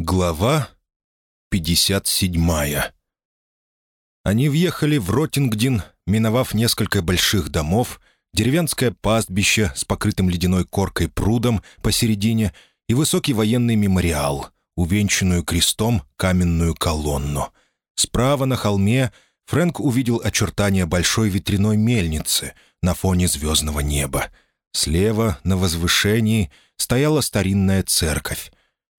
Глава 57 Они въехали в Ротингдин, миновав несколько больших домов, деревенское пастбище с покрытым ледяной коркой прудом посередине и высокий военный мемориал, увенчанную крестом каменную колонну. Справа на холме Фрэнк увидел очертания большой ветряной мельницы на фоне звездного неба. Слева, на возвышении, стояла старинная церковь,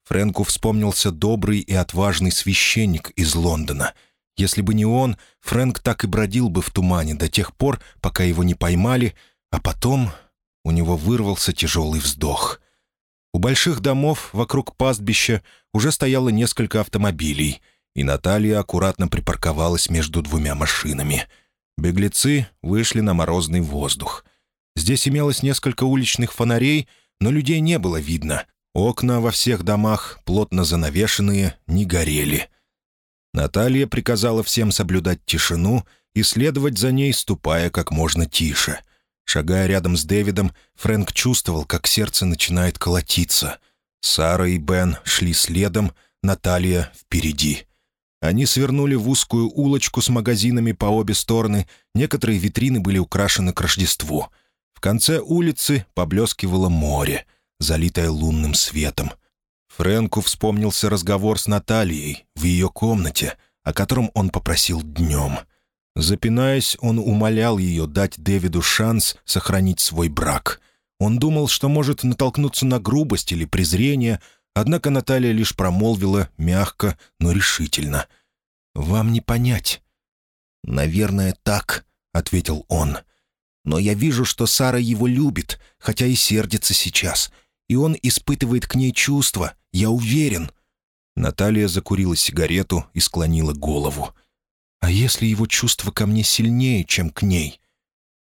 Фрэнку вспомнился добрый и отважный священник из Лондона. Если бы не он, Фрэнк так и бродил бы в тумане до тех пор, пока его не поймали, а потом у него вырвался тяжелый вздох. У больших домов вокруг пастбища уже стояло несколько автомобилей, и Наталья аккуратно припарковалась между двумя машинами. Беглецы вышли на морозный воздух. Здесь имелось несколько уличных фонарей, но людей не было видно — Окна во всех домах, плотно занавешенные, не горели. Наталья приказала всем соблюдать тишину и следовать за ней, ступая как можно тише. Шагая рядом с Дэвидом, Фрэнк чувствовал, как сердце начинает колотиться. Сара и Бен шли следом, Наталья впереди. Они свернули в узкую улочку с магазинами по обе стороны, некоторые витрины были украшены к Рождеству. В конце улицы поблескивало море — залитая лунным светом. Фрэнку вспомнился разговор с Натальей в ее комнате, о котором он попросил днем. Запинаясь, он умолял ее дать Дэвиду шанс сохранить свой брак. Он думал, что может натолкнуться на грубость или презрение, однако Наталья лишь промолвила мягко, но решительно. «Вам не понять». «Наверное, так», — ответил он. «Но я вижу, что Сара его любит, хотя и сердится сейчас и он испытывает к ней чувства, я уверен». Наталья закурила сигарету и склонила голову. «А если его чувство ко мне сильнее, чем к ней?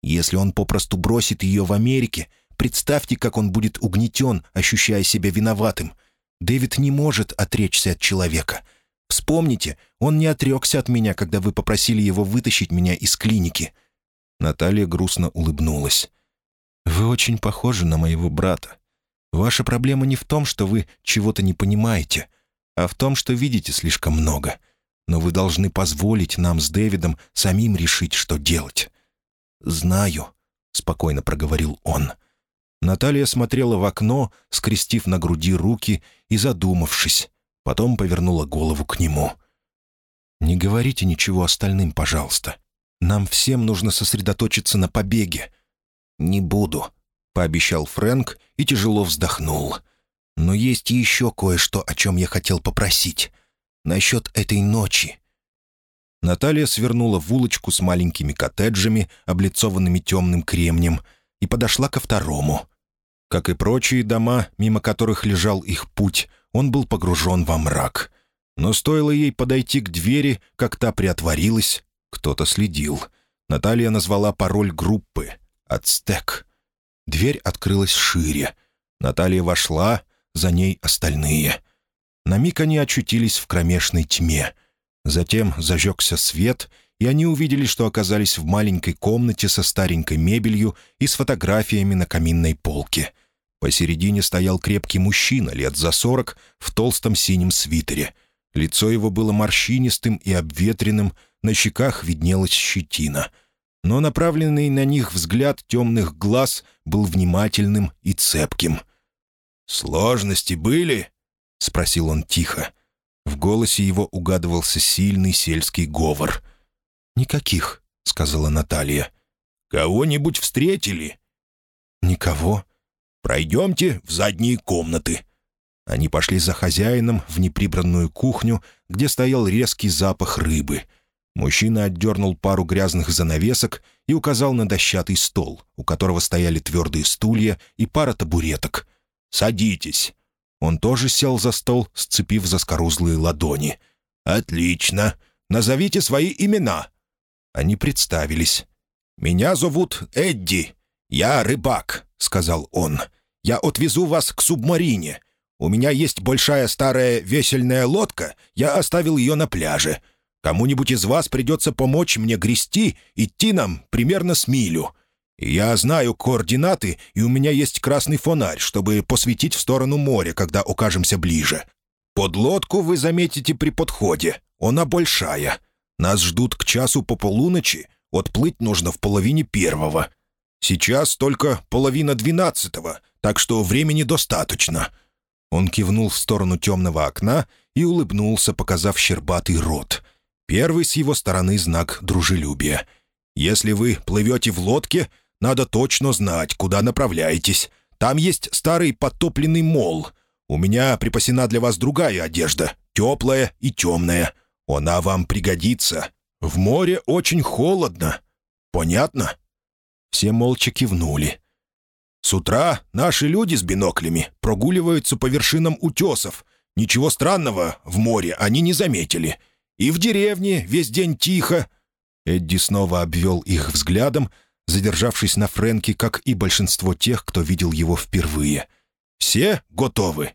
Если он попросту бросит ее в Америке, представьте, как он будет угнетен, ощущая себя виноватым. Дэвид не может отречься от человека. Вспомните, он не отрекся от меня, когда вы попросили его вытащить меня из клиники». Наталья грустно улыбнулась. «Вы очень похожи на моего брата. Ваша проблема не в том, что вы чего-то не понимаете, а в том, что видите слишком много. Но вы должны позволить нам с Дэвидом самим решить, что делать». «Знаю», — спокойно проговорил он. Наталья смотрела в окно, скрестив на груди руки и задумавшись. Потом повернула голову к нему. «Не говорите ничего остальным, пожалуйста. Нам всем нужно сосредоточиться на побеге». «Не буду», — пообещал Фрэнк и тяжело вздохнул. «Но есть еще кое-что, о чем я хотел попросить. Насчет этой ночи». Наталья свернула в улочку с маленькими коттеджами, облицованными темным кремнем, и подошла ко второму. Как и прочие дома, мимо которых лежал их путь, он был погружен во мрак. Но стоило ей подойти к двери, как та приотворилась, кто-то следил. Наталья назвала пароль группы «Ацтек». Дверь открылась шире. Наталья вошла, за ней остальные. На миг они очутились в кромешной тьме. Затем зажегся свет, и они увидели, что оказались в маленькой комнате со старенькой мебелью и с фотографиями на каминной полке. Посередине стоял крепкий мужчина лет за сорок в толстом синем свитере. Лицо его было морщинистым и обветренным, на щеках виднелась щетина — но направленный на них взгляд темных глаз был внимательным и цепким. «Сложности были?» — спросил он тихо. В голосе его угадывался сильный сельский говор. «Никаких», — сказала Наталья. «Кого-нибудь встретили?» «Никого. Пройдемте в задние комнаты». Они пошли за хозяином в неприбранную кухню, где стоял резкий запах рыбы — Мужчина отдернул пару грязных занавесок и указал на дощатый стол, у которого стояли твердые стулья и пара табуреток. «Садитесь». Он тоже сел за стол, сцепив заскорузлые ладони. «Отлично. Назовите свои имена». Они представились. «Меня зовут Эдди. Я рыбак», — сказал он. «Я отвезу вас к субмарине. У меня есть большая старая весельная лодка, я оставил ее на пляже. Кому-нибудь из вас придется помочь мне грести, идти нам примерно с милю. Я знаю координаты, и у меня есть красный фонарь, чтобы посветить в сторону моря, когда окажемся ближе. Подлодку вы заметите при подходе. Она большая. Нас ждут к часу по полуночи. Отплыть нужно в половине первого. Сейчас только половина двенадцатого, так что времени достаточно». Он кивнул в сторону темного окна и улыбнулся, показав щербатый рот. Первый с его стороны знак дружелюбия. «Если вы плывете в лодке, надо точно знать, куда направляетесь. Там есть старый подтопленный мол. У меня припасена для вас другая одежда, теплая и темная. Она вам пригодится. В море очень холодно. Понятно?» Все молча кивнули. «С утра наши люди с биноклями прогуливаются по вершинам утесов. Ничего странного в море они не заметили. И в деревне весь день тихо». Эдди снова обвел их взглядом, задержавшись на Фрэнке, как и большинство тех, кто видел его впервые. «Все готовы?»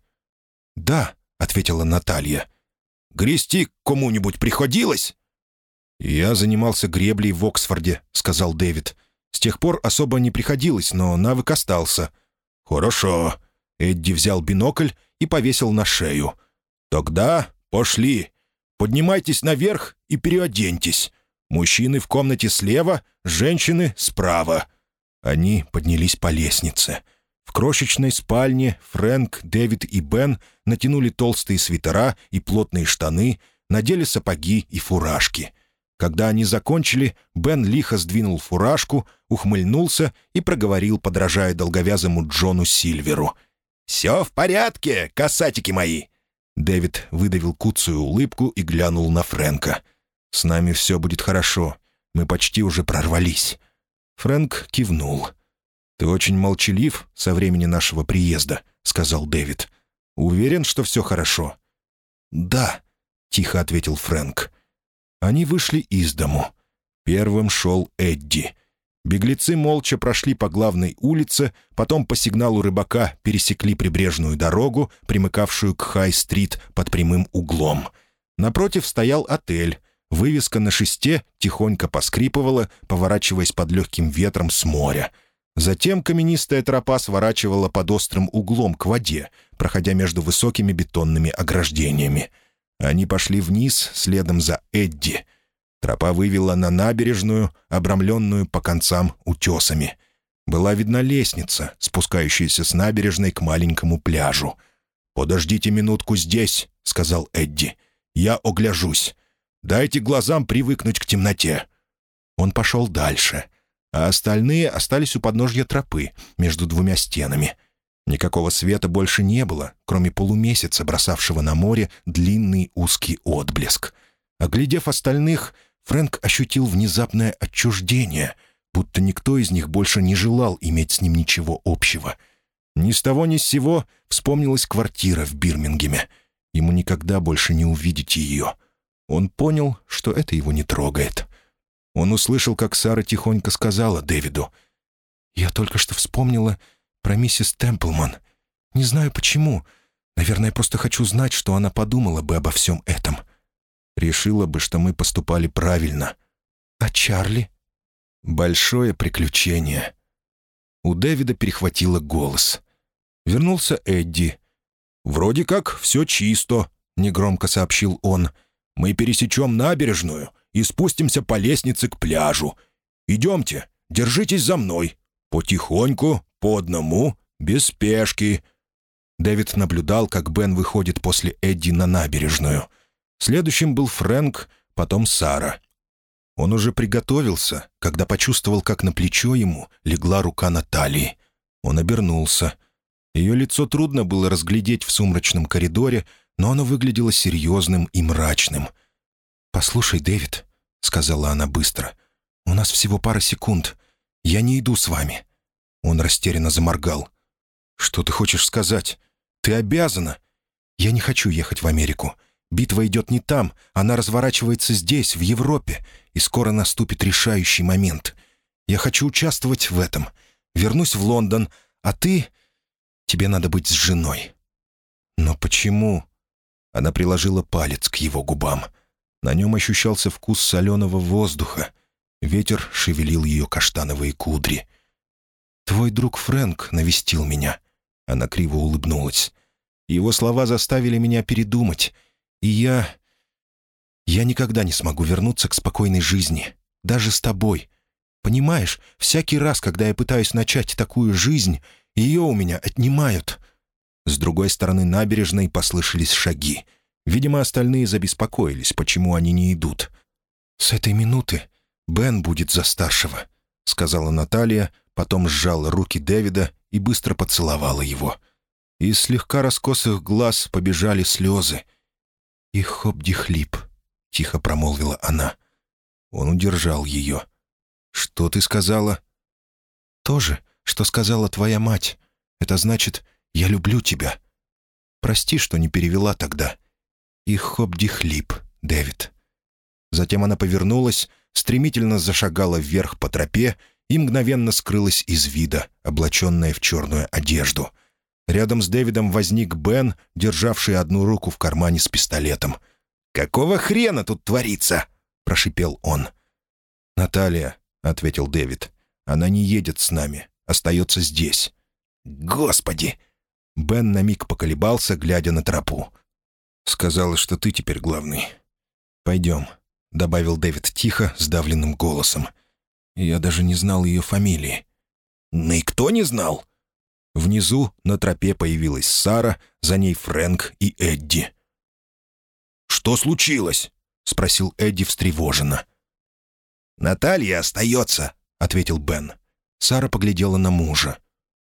«Да», — ответила Наталья. «Грести кому-нибудь приходилось?» «Я занимался греблей в Оксфорде», — сказал Дэвид. «С тех пор особо не приходилось, но навык остался». «Хорошо». Эдди взял бинокль и повесил на шею. «Тогда пошли. Поднимайтесь наверх и переоденьтесь. Мужчины в комнате слева, женщины справа». Они поднялись по лестнице. В крошечной спальне Фрэнк, Дэвид и Бен натянули толстые свитера и плотные штаны, надели сапоги и фуражки. Когда они закончили, Бен лихо сдвинул фуражку, ухмыльнулся и проговорил, подражая долговязому Джону Сильверу. «Все в порядке, касатики мои!» Дэвид выдавил куцую улыбку и глянул на Фрэнка. «С нами все будет хорошо. Мы почти уже прорвались». Фрэнк кивнул. «Ты очень молчалив со времени нашего приезда», — сказал Дэвид. «Уверен, что все хорошо?» «Да», — тихо ответил Фрэнк. Они вышли из дому. Первым шел Эдди. Беглецы молча прошли по главной улице, потом по сигналу рыбака пересекли прибрежную дорогу, примыкавшую к Хай-стрит под прямым углом. Напротив стоял отель — Вывеска на шесте тихонько поскрипывала, поворачиваясь под легким ветром с моря. Затем каменистая тропа сворачивала под острым углом к воде, проходя между высокими бетонными ограждениями. Они пошли вниз, следом за Эдди. Тропа вывела на набережную, обрамленную по концам утесами. Была видна лестница, спускающаяся с набережной к маленькому пляжу. «Подождите минутку здесь», — сказал Эдди. «Я огляжусь. Дайте глазам привыкнуть к темноте». Он пошел дальше, а остальные остались у подножья тропы между двумя стенами. Никакого света больше не было, кроме полумесяца, бросавшего на море длинный узкий отблеск. Оглядев остальных, Фрэнк ощутил внезапное отчуждение, будто никто из них больше не желал иметь с ним ничего общего. Ни с того ни с сего вспомнилась квартира в Бирмингеме. Ему никогда больше не увидеть ее. Он понял, что это его не трогает. Он услышал, как Сара тихонько сказала Дэвиду. «Я только что вспомнила про миссис Темплман. Не знаю почему. Наверное, просто хочу знать, что она подумала бы обо всем этом. Решила бы, что мы поступали правильно. А Чарли?» «Большое приключение». У Дэвида перехватило голос. Вернулся Эдди. «Вроде как все чисто», — негромко сообщил он. Мы пересечем набережную и спустимся по лестнице к пляжу. Идемте, держитесь за мной. Потихоньку, по одному, без спешки». Дэвид наблюдал, как Бен выходит после Эдди на набережную. Следующим был Фрэнк, потом Сара. Он уже приготовился, когда почувствовал, как на плечо ему легла рука Натальи. Он обернулся. Ее лицо трудно было разглядеть в сумрачном коридоре, но оно выглядело серьезным и мрачным. «Послушай, Дэвид», — сказала она быстро, — «у нас всего пара секунд. Я не иду с вами». Он растерянно заморгал. «Что ты хочешь сказать? Ты обязана». «Я не хочу ехать в Америку. Битва идет не там, она разворачивается здесь, в Европе, и скоро наступит решающий момент. Я хочу участвовать в этом. Вернусь в Лондон, а ты... Тебе надо быть с женой». «Но почему?» Она приложила палец к его губам. На нем ощущался вкус соленого воздуха. Ветер шевелил ее каштановые кудри. «Твой друг Фрэнк навестил меня». Она криво улыбнулась. Его слова заставили меня передумать. И я... Я никогда не смогу вернуться к спокойной жизни. Даже с тобой. Понимаешь, всякий раз, когда я пытаюсь начать такую жизнь, ее у меня отнимают». С другой стороны набережной послышались шаги. Видимо, остальные забеспокоились, почему они не идут. «С этой минуты Бен будет за старшего», — сказала Наталья, потом сжала руки Дэвида и быстро поцеловала его. Из слегка раскосых глаз побежали слезы. «И хоп-ди-хлип», — тихо промолвила она. Он удержал ее. «Что ты сказала?» «То же, что сказала твоя мать. Это значит, я люблю тебя. Прости, что не перевела тогда. И хоп-ди-хлип, Дэвид». Затем она повернулась, стремительно зашагала вверх по тропе и мгновенно скрылась из вида, облаченная в черную одежду. Рядом с Дэвидом возник Бен, державший одну руку в кармане с пистолетом. «Какого хрена тут творится?» — прошипел он. «Наталья», — ответил Дэвид, — «она не едет с нами, остается здесь». «Господи!» Бен на миг поколебался, глядя на тропу. «Сказала, что ты теперь главный. Пойдем», — добавил Дэвид тихо, сдавленным голосом. Я даже не знал ее фамилии. «Никто не знал?» Внизу на тропе появилась Сара, за ней Фрэнк и Эдди. «Что случилось?» — спросил Эдди встревоженно. «Наталья остается», — ответил Бен. Сара поглядела на мужа.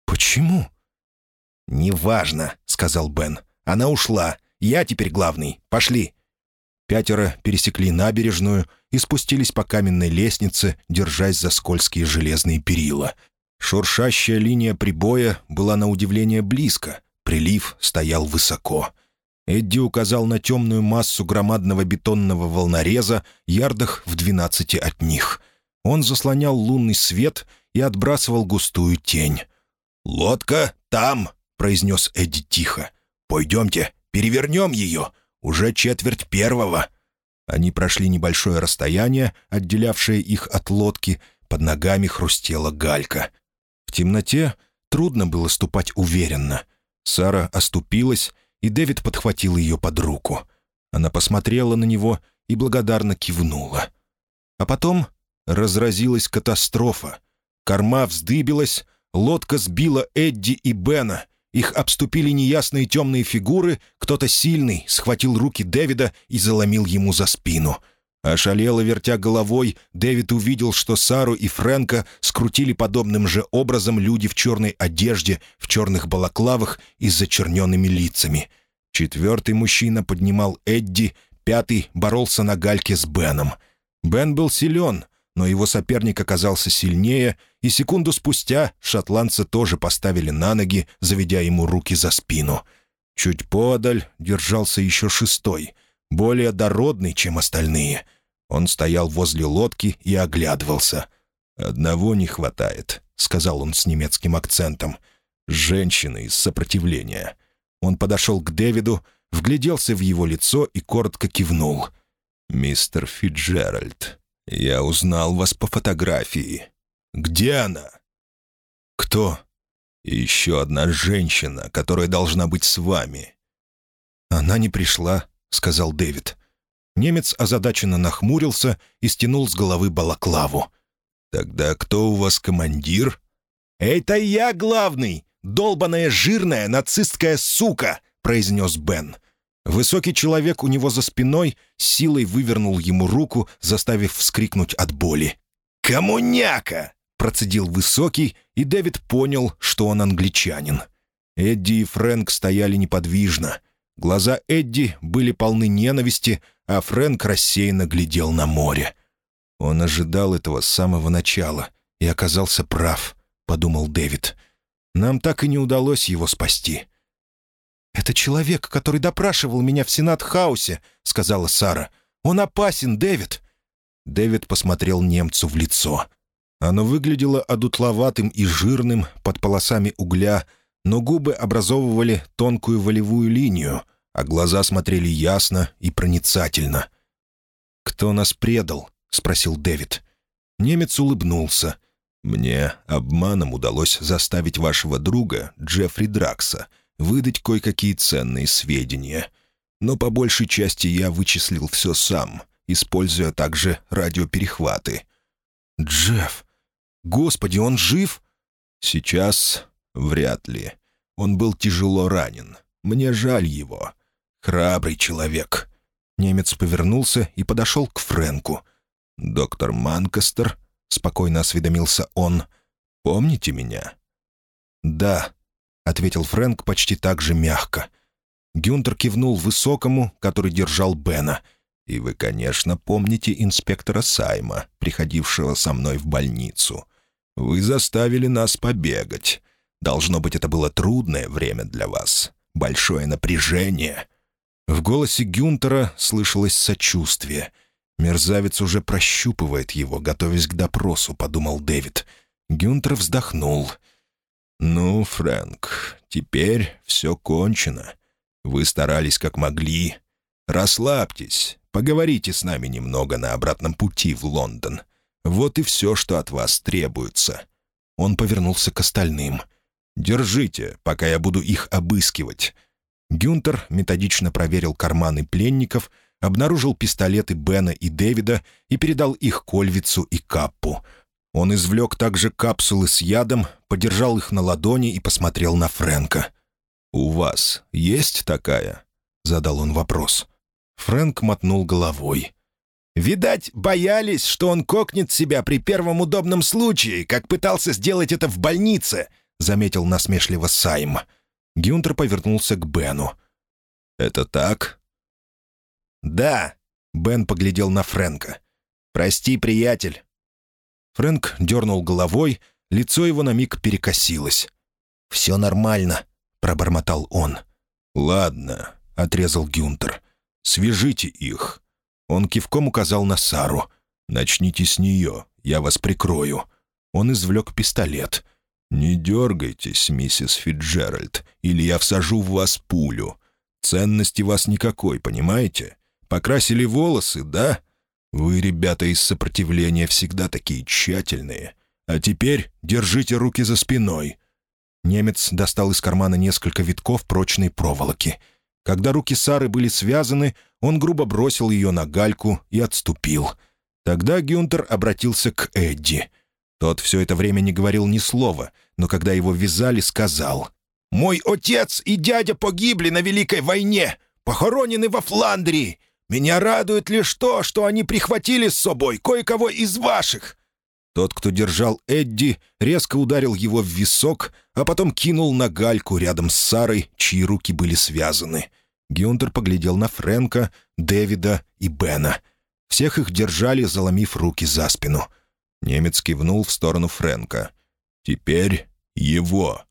«Почему?» «Неважно», — сказал Бен. «Она ушла. Я теперь главный. Пошли». Пятеро пересекли набережную и спустились по каменной лестнице, держась за скользкие железные перила. Шуршащая линия прибоя была на удивление близко. Прилив стоял высоко. Эдди указал на темную массу громадного бетонного волнореза, ярдах в двенадцати от них. Он заслонял лунный свет и отбрасывал густую тень. «Лодка там!» — произнес Эдди тихо. «Пойдемте, перевернем ее. Уже четверть первого». Они прошли небольшое расстояние, отделявшее их от лодки. Под ногами хрустела галька. В темноте трудно было ступать уверенно. Сара оступилась, и Дэвид подхватил ее под руку. Она посмотрела на него и благодарно кивнула. А потом разразилась катастрофа. Корма вздыбилась, лодка сбила Эдди и Бена. Их обступили неясные темные фигуры, кто-то сильный схватил руки Дэвида и заломил ему за спину — Ошалело вертя головой, Дэвид увидел, что Сару и Фрэнка скрутили подобным же образом люди в черной одежде, в черных балаклавах и с зачерненными лицами. Четвертый мужчина поднимал Эдди, пятый боролся на гальке с Беном. Бен был силен, но его соперник оказался сильнее, и секунду спустя шотландца тоже поставили на ноги, заведя ему руки за спину. Чуть подаль держался еще шестой — более дородный, чем остальные. Он стоял возле лодки и оглядывался. «Одного не хватает», — сказал он с немецким акцентом. «Женщины из сопротивления». Он подошел к Дэвиду, вгляделся в его лицо и коротко кивнул. «Мистер Фиджеральд, я узнал вас по фотографии. Где она?» «Кто?» «Еще одна женщина, которая должна быть с вами». «Она не пришла», — сказал Дэвид. Немец озадаченно нахмурился и стянул с головы балаклаву. «Тогда кто у вас командир?» «Это я главный! Долбаная жирная нацистская сука!» — произнес Бен. Высокий человек у него за спиной силой вывернул ему руку, заставив вскрикнуть от боли. «Коммуняка!» — процедил Высокий, и Дэвид понял, что он англичанин. Эдди и Фрэнк стояли неподвижно — Глаза Эдди были полны ненависти, а Фрэнк рассеянно глядел на море. «Он ожидал этого с самого начала и оказался прав», — подумал Дэвид. «Нам так и не удалось его спасти». «Это человек, который допрашивал меня в Сенат-хаусе», — сказала Сара. «Он опасен, Дэвид». Дэвид посмотрел немцу в лицо. Оно выглядело одутловатым и жирным под полосами угля, но губы образовывали тонкую волевую линию, а глаза смотрели ясно и проницательно. «Кто нас предал?» — спросил Дэвид. Немец улыбнулся. «Мне обманом удалось заставить вашего друга, Джеффри Дракса, выдать кое-какие ценные сведения. Но по большей части я вычислил все сам, используя также радиоперехваты. «Джефф! Господи, он жив?» «Сейчас вряд ли. Он был тяжело ранен. Мне жаль его. Храбрый человек». Немец повернулся и подошел к Фрэнку. «Доктор Манкастер», — спокойно осведомился он, — «помните меня?» «Да», — ответил Фрэнк почти так же мягко. Гюнтер кивнул высокому, который держал Бена. «И вы, конечно, помните инспектора Сайма, приходившего со мной в больницу. Вы заставили нас побегать. Должно быть, это было трудное время для вас. Большое напряжение». В голосе Гюнтера слышалось сочувствие. «Мерзавец уже прощупывает его, готовясь к допросу», — подумал Дэвид. Гюнтер вздохнул. «Ну, Фрэнк, теперь все кончено. Вы старались как могли. Расслабьтесь, поговорите с нами немного на обратном пути в Лондон. Вот и все, что от вас требуется». Он повернулся к остальным. «Держите, пока я буду их обыскивать». Гюнтер методично проверил карманы пленников, обнаружил пистолеты Бена и Дэвида и передал их Кольвицу и Каппу. Он извлек также капсулы с ядом, подержал их на ладони и посмотрел на Фрэнка. «У вас есть такая?» — задал он вопрос. Фрэнк мотнул головой. «Видать, боялись, что он кокнет себя при первом удобном случае, как пытался сделать это в больнице», — заметил насмешливо Сайм. Гюнтер повернулся к Бену. «Это так?» «Да», — Бен поглядел на Фрэнка. «Прости, приятель». Фрэнк дернул головой, лицо его на миг перекосилось. «Все нормально», — пробормотал он. «Ладно», — отрезал Гюнтер. «Свяжите их». Он кивком указал на Сару. «Начните с нее, я вас прикрою». Он извлек пистолет. «Не дергайтесь, миссис Фитджеральд, или я всажу в вас пулю. Ценности вас никакой, понимаете? Покрасили волосы, да? Вы, ребята из сопротивления, всегда такие тщательные. А теперь держите руки за спиной. Немец достал из кармана несколько витков прочной проволоки. Когда руки Сары были связаны, он грубо бросил ее на гальку и отступил. Тогда Гюнтер обратился к Эдди. Тот все это время не говорил ни слова, но когда его вязали, сказал. «Мой отец и дядя погибли на Великой войне, похоронены во Фландрии. Меня радует лишь то, что они прихватили с собой кое-кого из ваших. Тот, кто держал Эдди, резко ударил его в висок, а потом кинул на гальку рядом с Сарой, чьи руки были связаны. Гюнтер поглядел на Фрэнка, Дэвида и Бена. Всех их держали, заломив руки за спину. Немец кивнул в сторону Фрэнка. «Теперь его».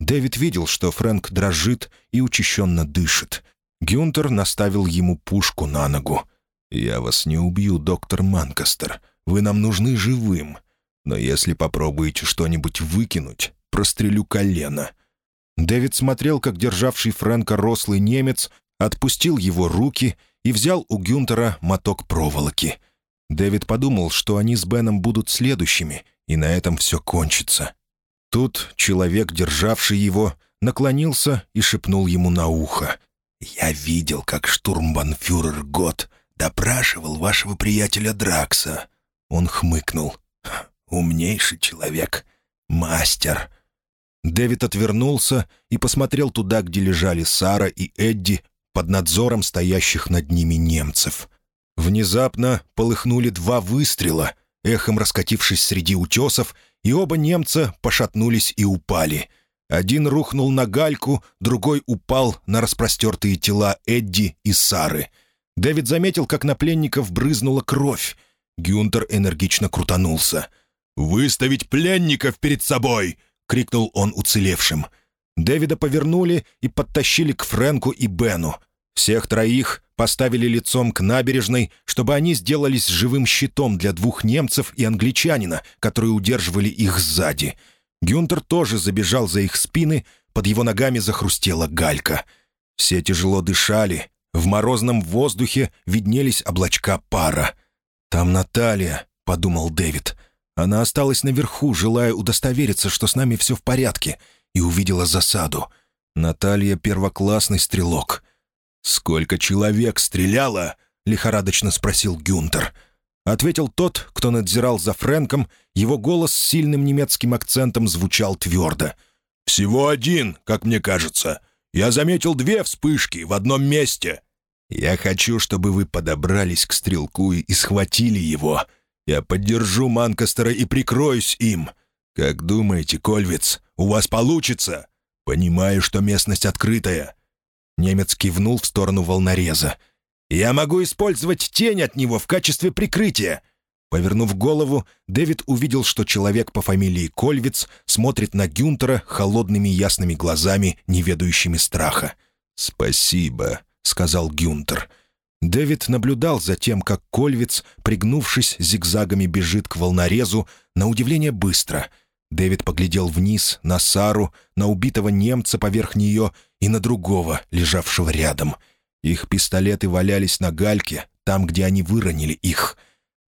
Дэвид видел, что Фрэнк дрожит и учащенно дышит. Гюнтер наставил ему пушку на ногу. «Я вас не убью, доктор Манкастер. Вы нам нужны живым. Но если попробуете что-нибудь выкинуть, прострелю колено». Дэвид смотрел, как державший Фрэнка рослый немец отпустил его руки и взял у Гюнтера моток проволоки. Дэвид подумал, что они с Беном будут следующими, и на этом все кончится. Тут человек, державший его, наклонился и шепнул ему на ухо. «Я видел, как штурмбанфюрер Гот допрашивал вашего приятеля Дракса. Он хмыкнул. «Умнейший человек. Мастер». Дэвид отвернулся и посмотрел туда, где лежали Сара и Эдди под надзором стоящих над ними немцев. Внезапно полыхнули два выстрела, эхом раскатившись среди утесов, и оба немца пошатнулись и упали. Один рухнул на гальку, другой упал на распростертые тела Эдди и Сары. Дэвид заметил, как на пленников брызнула кровь. Гюнтер энергично крутанулся. «Выставить пленников перед собой!» — крикнул он уцелевшим. Дэвида повернули и подтащили к Фрэнку и Бену. Всех троих поставили лицом к набережной, чтобы они сделались живым щитом для двух немцев и англичанина, которые удерживали их сзади. Гюнтер тоже забежал за их спины, под его ногами захрустела галька. Все тяжело дышали, в морозном воздухе виднелись облачка пара — «Там Наталья», — подумал Дэвид. Она осталась наверху, желая удостовериться, что с нами все в порядке, и увидела засаду. Наталья — первоклассный стрелок. «Сколько человек стреляло?» — лихорадочно спросил Гюнтер. Ответил тот, кто надзирал за Фрэнком, его голос с сильным немецким акцентом звучал твердо. «Всего один, как мне кажется. Я заметил две вспышки в одном месте». «Я хочу, чтобы вы подобрались к стрелку и схватили его. Я поддержу Манкастера и прикроюсь им. Как думаете, Кольвиц, у вас получится? Понимаю, что местность открытая». Немец кивнул в сторону волнореза. «Я могу использовать тень от него в качестве прикрытия». Повернув голову, Дэвид увидел, что человек по фамилии Кольвиц смотрит на Гюнтера холодными ясными глазами, не ведающими страха. «Спасибо», — сказал Гюнтер. Дэвид наблюдал за тем, как Кольвиц, пригнувшись зигзагами, бежит к волнорезу, на удивление быстро. Дэвид поглядел вниз, на Сару, на убитого немца поверх нее и на другого, лежавшего рядом — их пистолеты валялись на гальке, там, где они выронили их.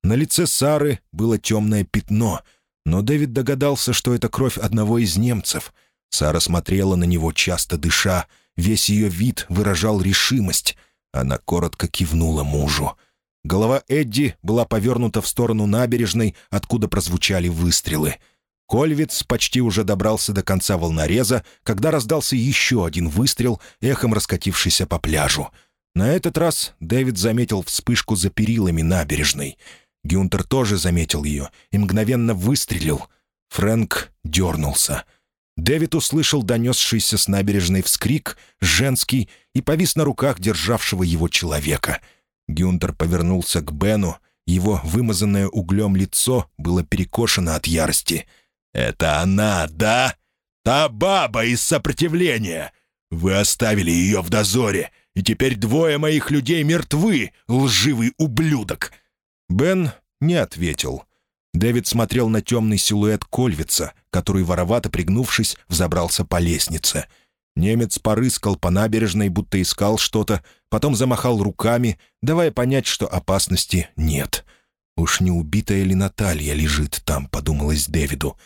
На лице Сары было темное пятно, но Дэвид догадался, что это кровь одного из немцев. Сара смотрела на него, часто дыша. Весь ее вид выражал решимость. Она коротко кивнула мужу. Голова Эдди была повернута в сторону набережной, откуда прозвучали выстрелы. Кольвиц почти уже добрался до конца волнореза, когда раздался еще один выстрел, эхом раскатившийся по пляжу. На этот раз Дэвид заметил вспышку за перилами набережной. Гюнтер тоже заметил ее и мгновенно выстрелил. Фрэнк дернулся. Дэвид услышал донесшийся с набережной вскрик, женский, и повис на руках державшего его человека. Гюнтер повернулся к Бену, его вымазанное углем лицо было перекошено от ярости — «Это она, да? Та баба из сопротивления! Вы оставили ее в дозоре, и теперь двое моих людей мертвы, лживый ублюдок!» Бен не ответил. Дэвид смотрел на темный силуэт Кольвица, который, воровато пригнувшись, взобрался по лестнице. Немец порыскал по набережной, будто искал что-то, потом замахал руками, давая понять, что опасности нет. «Уж не убитая ли Наталья лежит там?» — подумалось Дэвиду.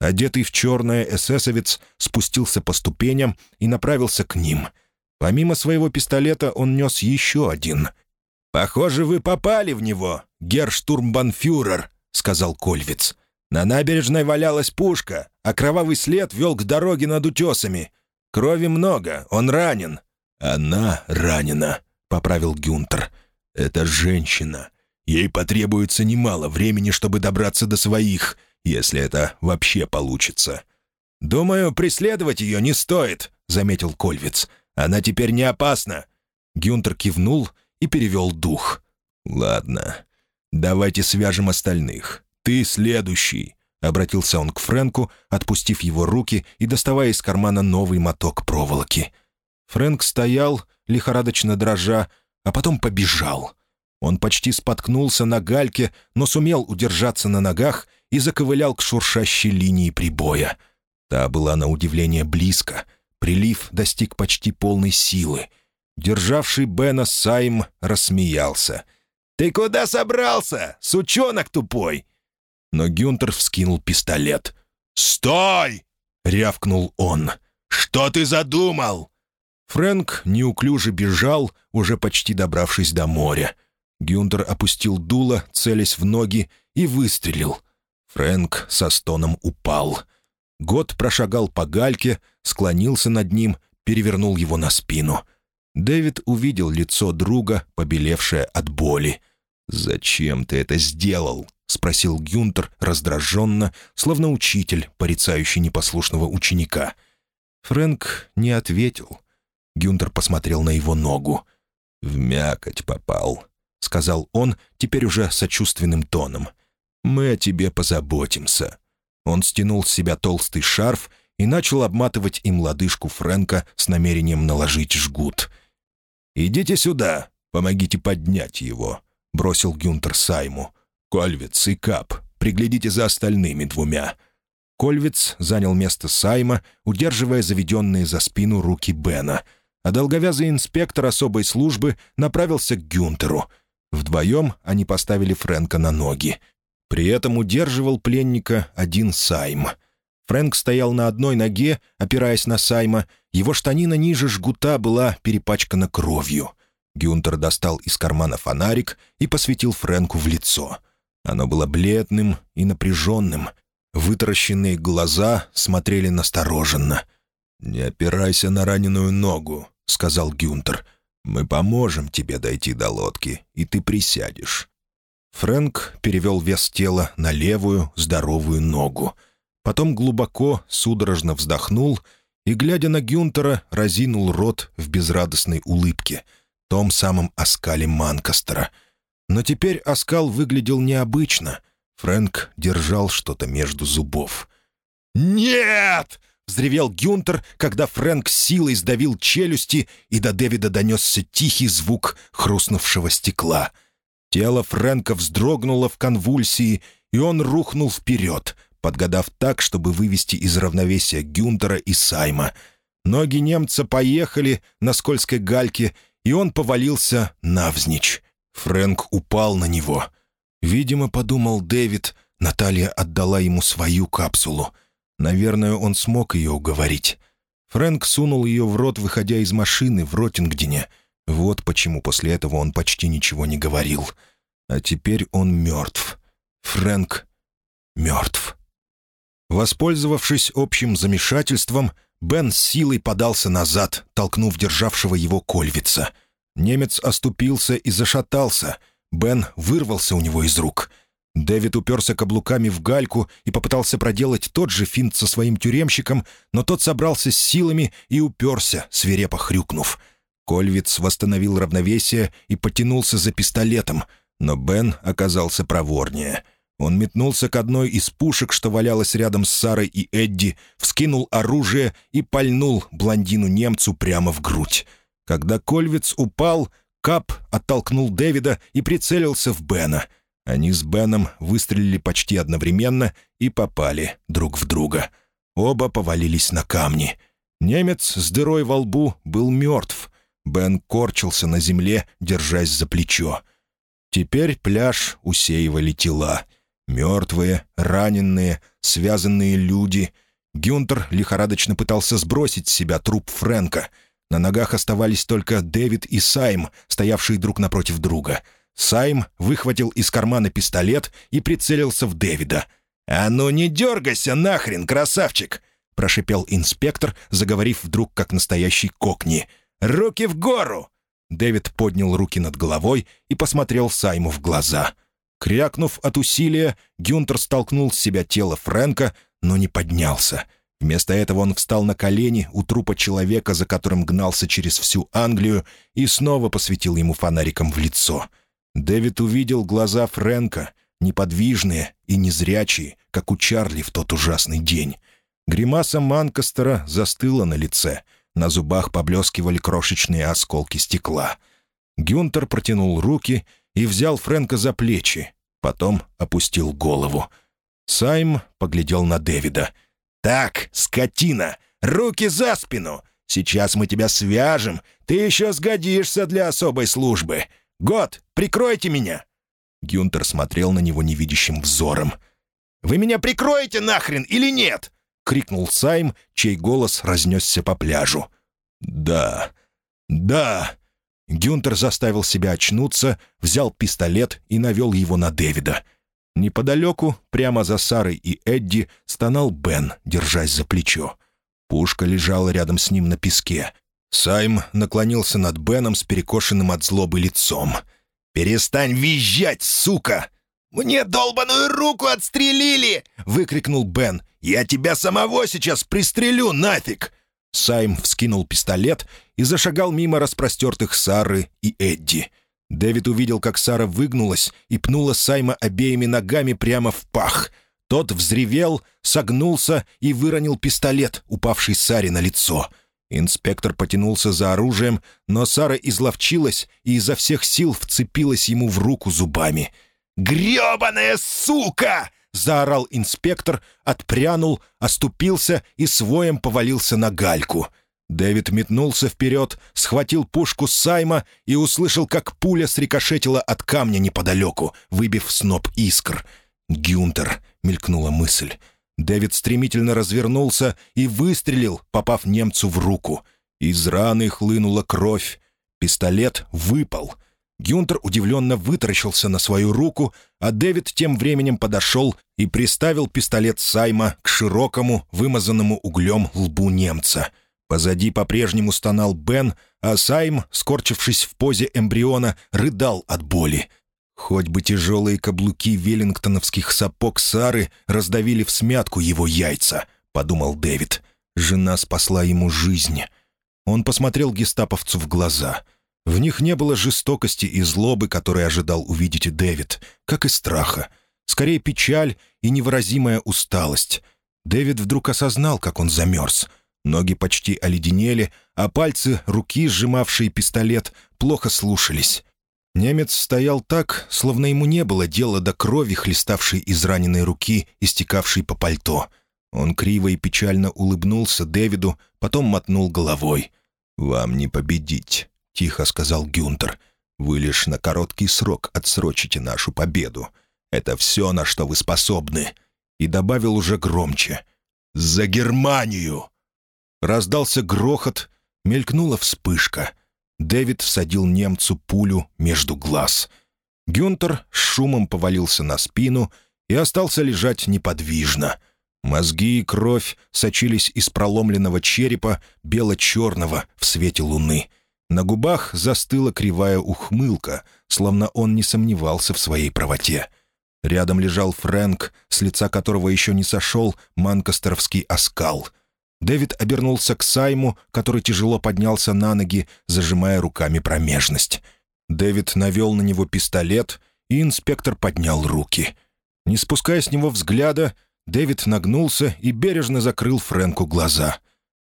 Одетый в черное эсэсовец спустился по ступеням и направился к ним. Помимо своего пистолета он нес еще один. «Похоже, вы попали в него, герштурмбанфюрер», — сказал Кольвиц. «На набережной валялась пушка, а кровавый след вел к дороге над утесами. Крови много, он ранен». «Она ранена», — поправил Гюнтер. «Это женщина. Ей потребуется немало времени, чтобы добраться до своих если это вообще получится. «Думаю, преследовать ее не стоит», — заметил Кольвиц. «Она теперь не опасна». Гюнтер кивнул и перевел дух. «Ладно, давайте свяжем остальных. Ты следующий», — обратился он к Фрэнку, отпустив его руки и доставая из кармана новый моток проволоки. Фрэнк стоял, лихорадочно дрожа, а потом побежал. Он почти споткнулся на гальке, но сумел удержаться на ногах и заковылял к шуршащей линии прибоя. Та была на удивление близко. Прилив достиг почти полной силы. Державший Бена Сайм рассмеялся. «Ты куда собрался, сучонок тупой?» Но Гюнтер вскинул пистолет. «Стой!» — рявкнул он. «Что ты задумал?» Фрэнк неуклюже бежал, уже почти добравшись до моря. Гюнтер опустил дуло, целясь в ноги, и выстрелил. Фрэнк со стоном упал. Год прошагал по гальке, склонился над ним, перевернул его на спину. Дэвид увидел лицо друга, побелевшее от боли. «Зачем ты это сделал?» — спросил Гюнтер раздраженно, словно учитель, порицающий непослушного ученика. Фрэнк не ответил. Гюнтер посмотрел на его ногу. «В мякоть попал», — сказал он, теперь уже сочувственным тоном. — мы о тебе позаботимся». Он стянул с себя толстый шарф и начал обматывать им лодыжку Фрэнка с намерением наложить жгут. «Идите сюда, помогите поднять его», — бросил Гюнтер Сайму. «Кольвиц и Кап, приглядите за остальными двумя». Кольвиц занял место Сайма, удерживая заведенные за спину руки Бена, а долговязый инспектор особой службы направился к Гюнтеру. Вдвоем они поставили Фрэнка на ноги — при этом удерживал пленника один Сайм. Фрэнк стоял на одной ноге, опираясь на Сайма. Его штанина ниже жгута была перепачкана кровью. Гюнтер достал из кармана фонарик и посветил Фрэнку в лицо. Оно было бледным и напряженным. Вытаращенные глаза смотрели настороженно. «Не опирайся на раненую ногу», — сказал Гюнтер. «Мы поможем тебе дойти до лодки, и ты присядешь». Фрэнк перевел вес тела на левую, здоровую ногу. Потом глубоко, судорожно вздохнул и, глядя на Гюнтера, разинул рот в безрадостной улыбке, том самом оскале Манкастера. Но теперь оскал выглядел необычно. Фрэнк держал что-то между зубов. «Нет!» — взревел Гюнтер, когда Фрэнк силой сдавил челюсти, и до Дэвида донесся тихий звук хрустнувшего стекла. Тело Фрэнка вздрогнуло в конвульсии, и он рухнул вперед, подгадав так, чтобы вывести из равновесия Гюнтера и Сайма. Ноги немца поехали на скользкой гальке, и он повалился навзничь. Фрэнк упал на него. Видимо, подумал Дэвид, Наталья отдала ему свою капсулу. Наверное, он смог ее уговорить. Фрэнк сунул ее в рот, выходя из машины в Ротингдене. Вот почему после этого он почти ничего не говорил. А теперь он мертв. Фрэнк мертв. Воспользовавшись общим замешательством, Бен с силой подался назад, толкнув державшего его Кольвица. Немец оступился и зашатался. Бен вырвался у него из рук. Дэвид уперся каблуками в гальку и попытался проделать тот же финт со своим тюремщиком, но тот собрался с силами и уперся, свирепо хрюкнув. Кольвиц восстановил равновесие и потянулся за пистолетом, но Бен оказался проворнее — он метнулся к одной из пушек, что валялась рядом с Сарой и Эдди, вскинул оружие и пальнул блондину-немцу прямо в грудь. Когда Кольвиц упал, Кап оттолкнул Дэвида и прицелился в Бена. Они с Беном выстрелили почти одновременно и попали друг в друга. Оба повалились на камни. Немец с дырой во лбу был мертв. Бен корчился на земле, держась за плечо. Теперь пляж усеивали тела — Мертвые, раненые, связанные люди. Гюнтер лихорадочно пытался сбросить с себя труп Фрэнка. На ногах оставались только Дэвид и Сайм, стоявшие друг напротив друга. Сайм выхватил из кармана пистолет и прицелился в Дэвида. «А ну не дергайся нахрен, красавчик!» — прошипел инспектор, заговорив вдруг как настоящий кокни. «Руки в гору!» Дэвид поднял руки над головой и посмотрел Сайму в глаза — Крякнув от усилия, Гюнтер столкнул с себя тело Фрэнка, но не поднялся. Вместо этого он встал на колени у трупа человека, за которым гнался через всю Англию, и снова посветил ему фонариком в лицо. Дэвид увидел глаза Фрэнка, неподвижные и незрячие, как у Чарли в тот ужасный день. Гримаса Манкастера застыла на лице. На зубах поблескивали крошечные осколки стекла. Гюнтер протянул руки и взял Фрэнка за плечи, потом опустил голову. Сайм поглядел на Дэвида. «Так, скотина, руки за спину! Сейчас мы тебя свяжем, ты еще сгодишься для особой службы. Год, прикройте меня!» Гюнтер смотрел на него невидящим взором. «Вы меня прикроете нахрен или нет?» — крикнул Сайм, чей голос разнесся по пляжу. «Да, да!» Гюнтер заставил себя очнуться, взял пистолет и навел его на Дэвида. Неподалеку, прямо за Сарой и Эдди, стонал Бен, держась за плечо. Пушка лежала рядом с ним на песке. Сайм наклонился над Беном с перекошенным от злобы лицом. «Перестань визжать, сука!» «Мне долбаную руку отстрелили!» — выкрикнул Бен. «Я тебя самого сейчас пристрелю нафиг!» Сайм вскинул пистолет и зашагал мимо распростертых Сары и Эдди. Дэвид увидел, как Сара выгнулась и пнула Сайма обеими ногами прямо в пах. Тот взревел, согнулся и выронил пистолет, упавший Саре на лицо. Инспектор потянулся за оружием, но Сара изловчилась и изо всех сил вцепилась ему в руку зубами. «Гребаная сука!» заорал инспектор, отпрянул, оступился и своем повалился на гальку. Дэвид метнулся вперед, схватил пушку Сайма и услышал, как пуля срикошетила от камня неподалеку, выбив сноп искр. «Гюнтер», — мелькнула мысль. Дэвид стремительно развернулся и выстрелил, попав немцу в руку. Из раны хлынула кровь. Пистолет выпал. Гюнтер удивленно вытаращился на свою руку, а Дэвид тем временем подошел и приставил пистолет Сайма к широкому, вымазанному углем лбу немца. Позади по-прежнему стонал Бен, а Сайм, скорчившись в позе эмбриона, рыдал от боли. Хоть бы тяжелые каблуки веллингтоновских сапог Сары раздавили в смятку его яйца, — подумал Дэвид. Жена спасла ему жизнь. Он посмотрел гестаповцу в глаза — в них не было жестокости и злобы, которые ожидал увидеть Дэвид, как и страха. Скорее, печаль и невыразимая усталость. Дэвид вдруг осознал, как он замерз. Ноги почти оледенели, а пальцы, руки, сжимавшие пистолет, плохо слушались. Немец стоял так, словно ему не было дела до крови, хлеставшей из раненой руки и стекавшей по пальто. Он криво и печально улыбнулся Дэвиду, потом мотнул головой. «Вам не победить». — тихо сказал Гюнтер. «Вы лишь на короткий срок отсрочите нашу победу. Это все, на что вы способны». И добавил уже громче. «За Германию!» Раздался грохот, мелькнула вспышка. Дэвид всадил немцу пулю между глаз. Гюнтер с шумом повалился на спину и остался лежать неподвижно. Мозги и кровь сочились из проломленного черепа бело-черного в свете луны — на губах застыла кривая ухмылка, словно он не сомневался в своей правоте. Рядом лежал Фрэнк, с лица которого еще не сошел манкастеровский оскал. Дэвид обернулся к Сайму, который тяжело поднялся на ноги, зажимая руками промежность. Дэвид навел на него пистолет, и инспектор поднял руки. Не спуская с него взгляда, Дэвид нагнулся и бережно закрыл Фрэнку глаза.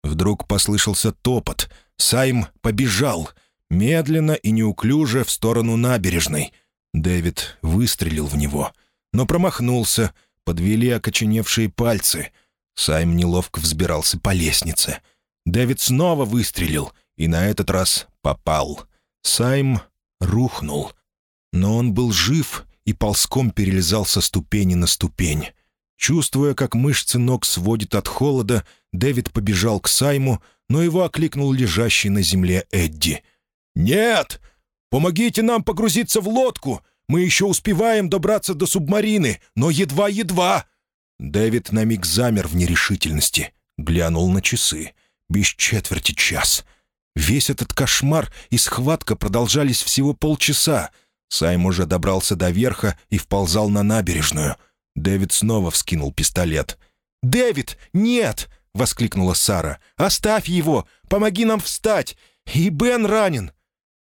Вдруг послышался топот — Сайм побежал, медленно и неуклюже в сторону набережной. Дэвид выстрелил в него, но промахнулся, подвели окоченевшие пальцы. Сайм неловко взбирался по лестнице. Дэвид снова выстрелил и на этот раз попал. Сайм рухнул. Но он был жив и ползком перелезал со ступени на ступень. Чувствуя, как мышцы ног сводит от холода, Дэвид побежал к Сайму, но его окликнул лежащий на земле Эдди. «Нет! Помогите нам погрузиться в лодку! Мы еще успеваем добраться до субмарины, но едва-едва!» Дэвид на миг замер в нерешительности, глянул на часы. Без четверти час. Весь этот кошмар и схватка продолжались всего полчаса. Сайм уже добрался до верха и вползал на набережную. Дэвид снова вскинул пистолет. «Дэвид, нет!» — воскликнула Сара. «Оставь его! Помоги нам встать! И Бен ранен!»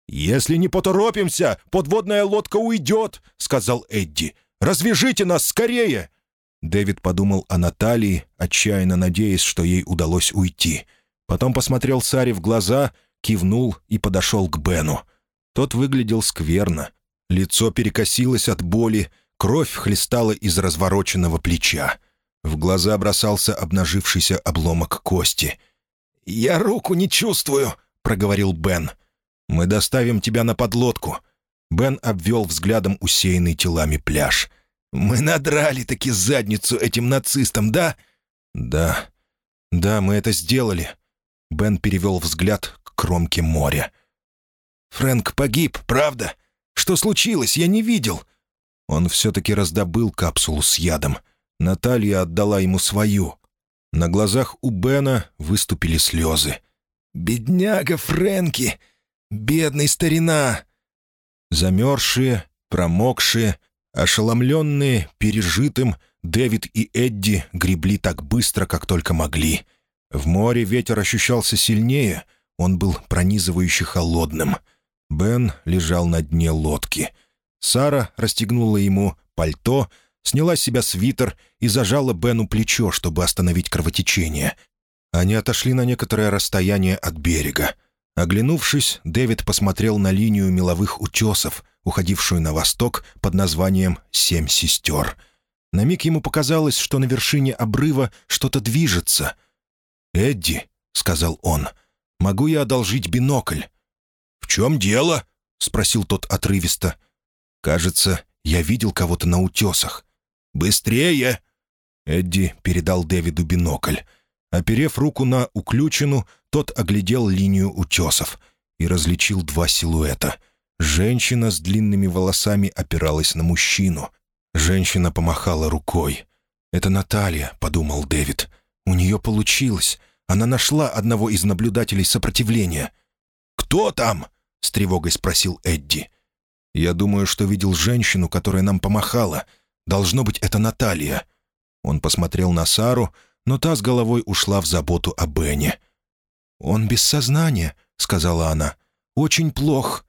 «Если не поторопимся, подводная лодка уйдет!» — сказал Эдди. «Развяжите нас скорее!» Дэвид подумал о Наталии, отчаянно надеясь, что ей удалось уйти. Потом посмотрел Саре в глаза, кивнул и подошел к Бену. Тот выглядел скверно. Лицо перекосилось от боли, кровь хлестала из развороченного плеча. В глаза бросался обнажившийся обломок кости. «Я руку не чувствую», — проговорил Бен. «Мы доставим тебя на подлодку». Бен обвел взглядом усеянный телами пляж. «Мы надрали-таки задницу этим нацистам, да?» «Да. Да, мы это сделали». Бен перевел взгляд к кромке моря. «Фрэнк погиб, правда? Что случилось? Я не видел». Он все-таки раздобыл капсулу с ядом. Наталья отдала ему свою. На глазах у Бена выступили слезы. «Бедняга Фрэнки! Бедный старина!» Замерзшие, промокшие, ошеломленные пережитым, Дэвид и Эдди гребли так быстро, как только могли. В море ветер ощущался сильнее, он был пронизывающе холодным. Бен лежал на дне лодки. Сара расстегнула ему пальто — сняла с себя свитер и зажала Бену плечо, чтобы остановить кровотечение. Они отошли на некоторое расстояние от берега. Оглянувшись, Дэвид посмотрел на линию меловых утесов, уходившую на восток под названием «Семь сестер». На миг ему показалось, что на вершине обрыва что-то движется. «Эдди», — сказал он, — «могу я одолжить бинокль?» «В чем дело?» — спросил тот отрывисто. «Кажется, я видел кого-то на утесах. «Быстрее!» Эдди передал Дэвиду бинокль. Оперев руку на уключину, тот оглядел линию утесов и различил два силуэта. Женщина с длинными волосами опиралась на мужчину. Женщина помахала рукой. «Это Наталья», — подумал Дэвид. «У нее получилось. Она нашла одного из наблюдателей сопротивления». «Кто там?» — с тревогой спросил Эдди. «Я думаю, что видел женщину, которая нам помахала. Должно быть, это Наталья». Он посмотрел на Сару, но та с головой ушла в заботу о Бене. «Он без сознания», — сказала она. «Очень плох».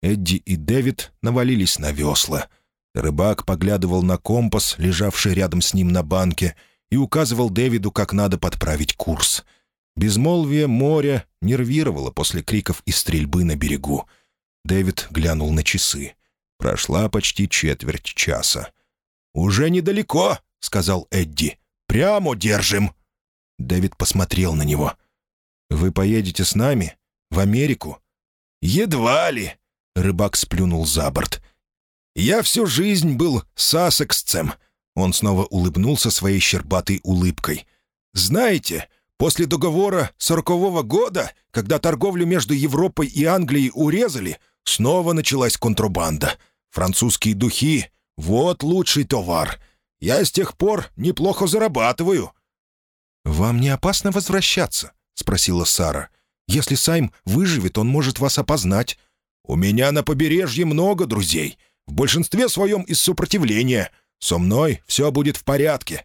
Эдди и Дэвид навалились на весла. Рыбак поглядывал на компас, лежавший рядом с ним на банке, и указывал Дэвиду, как надо подправить курс. Безмолвие моря нервировало после криков и стрельбы на берегу. Дэвид глянул на часы. Прошла почти четверть часа. «Уже недалеко», — сказал Эдди. «Прямо держим!» Дэвид посмотрел на него. «Вы поедете с нами? В Америку?» «Едва ли!» — рыбак сплюнул за борт. «Я всю жизнь был сассексцем!» Он снова улыбнулся своей щербатой улыбкой. «Знаете, после договора сорокового года, когда торговлю между Европой и Англией урезали, снова началась контрабанда. Французские духи — вот лучший товар. Я с тех пор неплохо зарабатываю». «Вам не опасно возвращаться?» — спросила Сара. «Если Сайм выживет, он может вас опознать. У меня на побережье много друзей, в большинстве своем из сопротивления. Со мной все будет в порядке».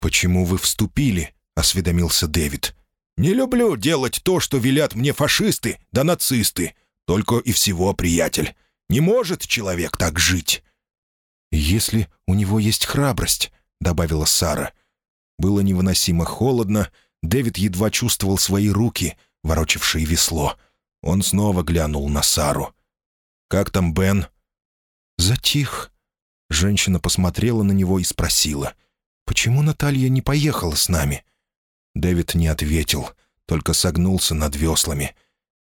«Почему вы вступили?» — осведомился Дэвид. «Не люблю делать то, что велят мне фашисты да нацисты. Только и всего, приятель. Не может человек так жить». «Если у него есть храбрость», — добавила Сара. Было невыносимо холодно, Дэвид едва чувствовал свои руки, ворочавшие весло. Он снова глянул на Сару. «Как там Бен?» «Затих». Женщина посмотрела на него и спросила. «Почему Наталья не поехала с нами?» Дэвид не ответил, только согнулся над веслами.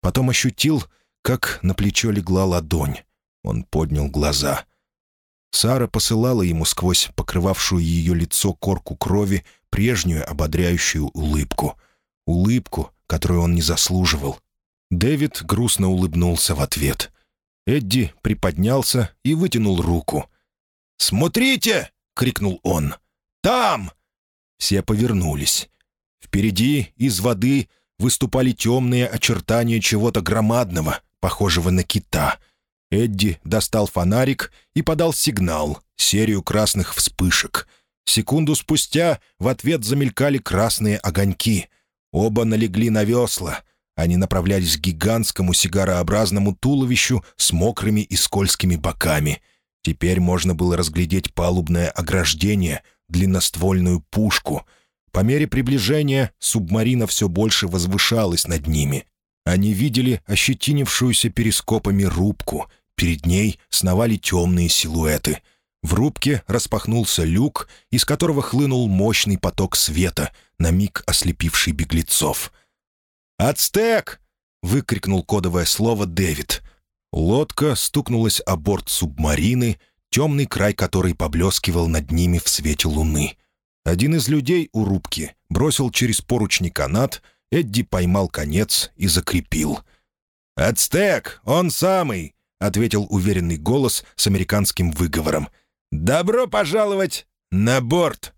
Потом ощутил, как на плечо легла ладонь. Он поднял глаза. Сара посылала ему сквозь покрывавшую ее лицо корку крови прежнюю ободряющую улыбку. Улыбку, которую он не заслуживал. Дэвид грустно улыбнулся в ответ. Эдди приподнялся и вытянул руку. «Смотрите!» — крикнул он. «Там!» Все повернулись. Впереди из воды выступали темные очертания чего-то громадного, похожего на кита — Эдди достал фонарик и подал сигнал, серию красных вспышек. Секунду спустя в ответ замелькали красные огоньки. Оба налегли на весла. Они направлялись к гигантскому сигарообразному туловищу с мокрыми и скользкими боками. Теперь можно было разглядеть палубное ограждение, длинноствольную пушку. По мере приближения субмарина все больше возвышалась над ними. Они видели ощетинившуюся перископами рубку. Перед ней сновали темные силуэты. В рубке распахнулся люк, из которого хлынул мощный поток света, на миг ослепивший беглецов. «Ацтек!» — выкрикнул кодовое слово Дэвид. Лодка стукнулась о борт субмарины, темный край которой поблескивал над ними в свете луны. Один из людей у рубки бросил через поручни канат, Эдди поймал конец и закрепил. «Ацтек! Он самый! — ответил уверенный голос с американским выговором. «Добро пожаловать на борт!»